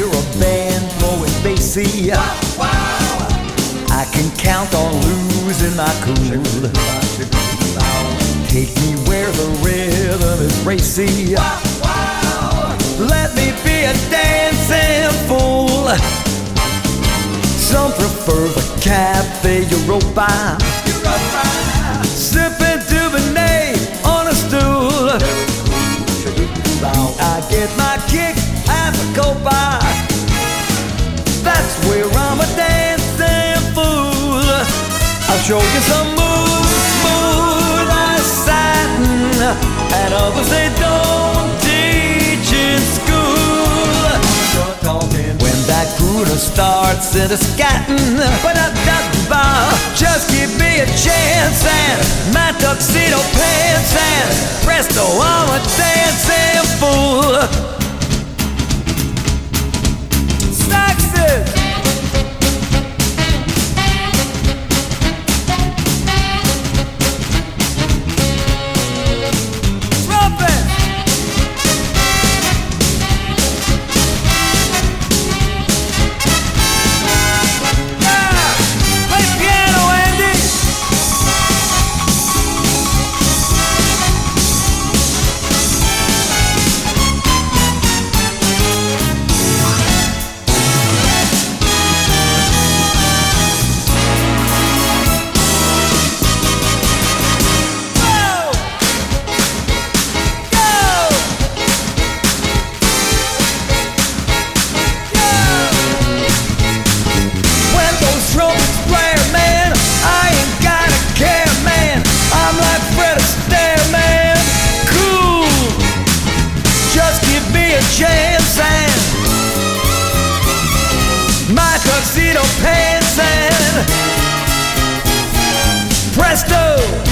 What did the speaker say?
a band blowing bassy. I can count on losing my cool. Take me where the rhythm is racy. Let me be a dancing fool. Some prefer the cafe Europa. Show you some moves, smooth as satin, and others they don't teach in school. When that crooner starts in a scatting, but I just give me a chance and my tuxedo pants and presto, I'm a dancing chance and my tuxedo pants and presto